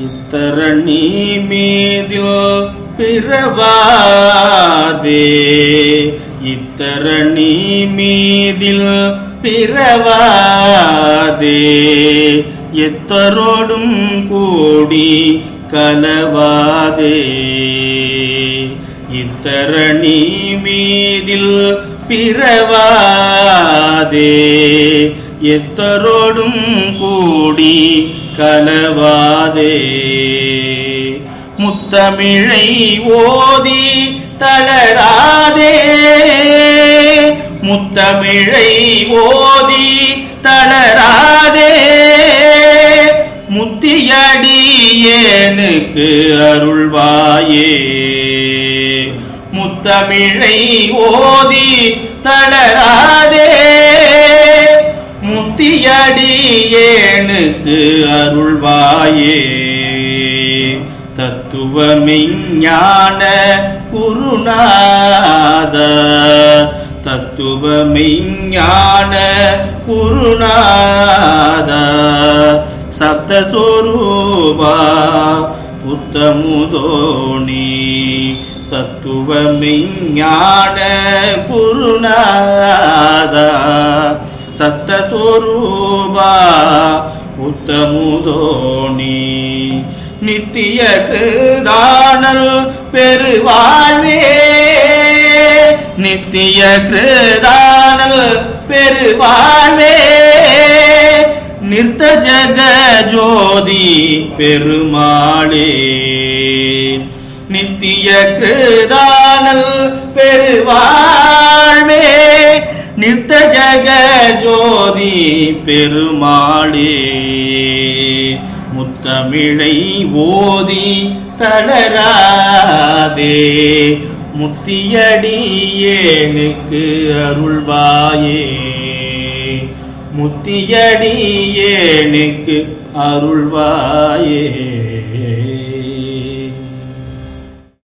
இத்தரணி மீதில் பிறவாதே. இத்தரணி மீதில் பிறவாதே. எத்தரோடும் கூடி கலவாதே. இத்தரணி மீதில் பிறவாதே. எத்தரோடும் கூடி கலவாதே. முத்தமிழை ஓதி தளராதே. முத்தமிழை ஓதி தளராதே. முத்தியடியேனுக்கு அருள்வாயே. முத்தமிழை ஓதி தளராதே. எனக்கு அருள்வாயே. தத்துவமெஞ்ஞான குருநாத. தத்துவமெஞ்ஞான குருநாத. சப்தஸ்வரூபா புத்தமுதோணி தத்துவமெஞ்ஞான குருநாத. சப்தஸ்வரூபா உத்தமுதோணி. நித்திய கிருதானல் பெருவாழ்வே. நித்திய கிருதானல் பெருவாழ்வே. நிர்த்த ஜக ஜோதி பெருமாளே. நித்திய கிருதானல் பெருவாழ் நிர்த்த ஜக ஜோதி பெருமாளே. முத்தமிழை ஓதி தளராதே. முத்தியடியேனுக்கு அருள்வாயே. முத்தியடியேனுக்கு அருள்வாயே.